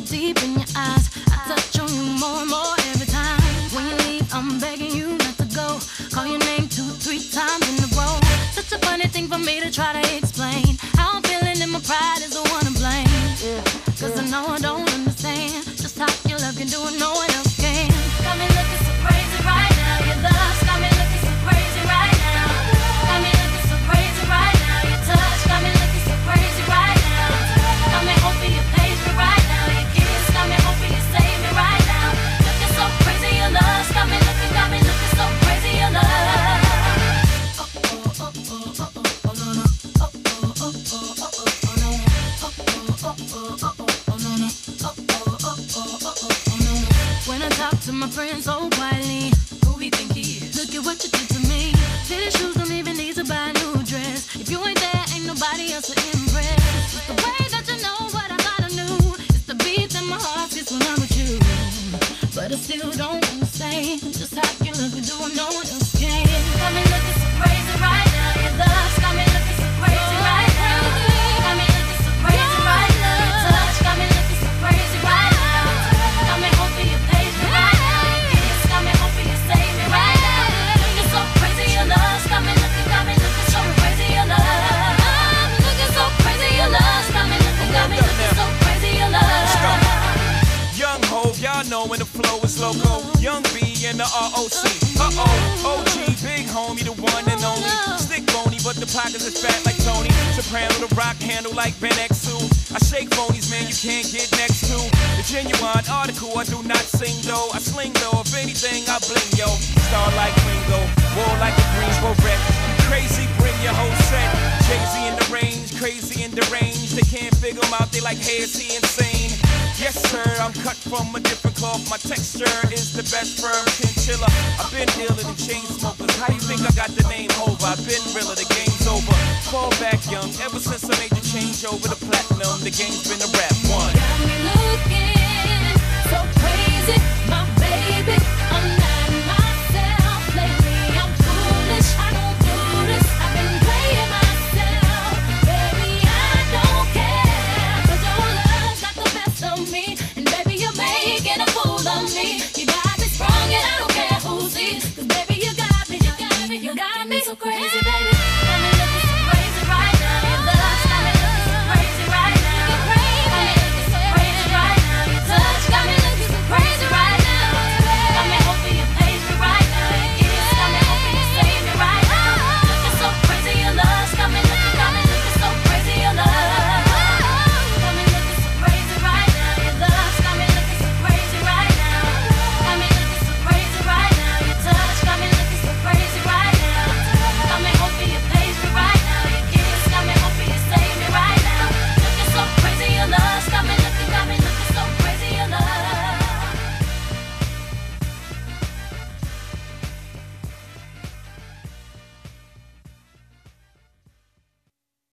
deep in your eyes. I touch on you more and more every time. When you leave, I'm begging you not to go. Call your name two, three times in a row. Such a funny thing for me to try to When I talk to my friends oh, so quietly, who he think he is? Look at what you did to me. Fitted shoes don't even need to buy a new dress. If you ain't there, ain't nobody else to impress. The way that you know what I thought I knew. It's the beat that my heart gets when with you. But I still don't understand just how you look and do what no one else can. Got me looking ROC. Uh oh, OG, big homie, the one and only. Stick bony, but the pockets is fat like Tony. Soprano, the rock handle like Ben X2. I shake phonies, man, you can't get next to. The genuine article, I do not sing though. I sling though, if anything, I bling yo. Crazy and deranged. They can't figure him out, they like, hey, is he insane? Yes, sir, I'm cut from a different cloth. My texture is the best firm chinchilla. I've been dealer than chain smokers. How you think I got the name over? I've been realer, the game's over. Fall back young, ever since I made the change over to platinum, the game's been a rap one.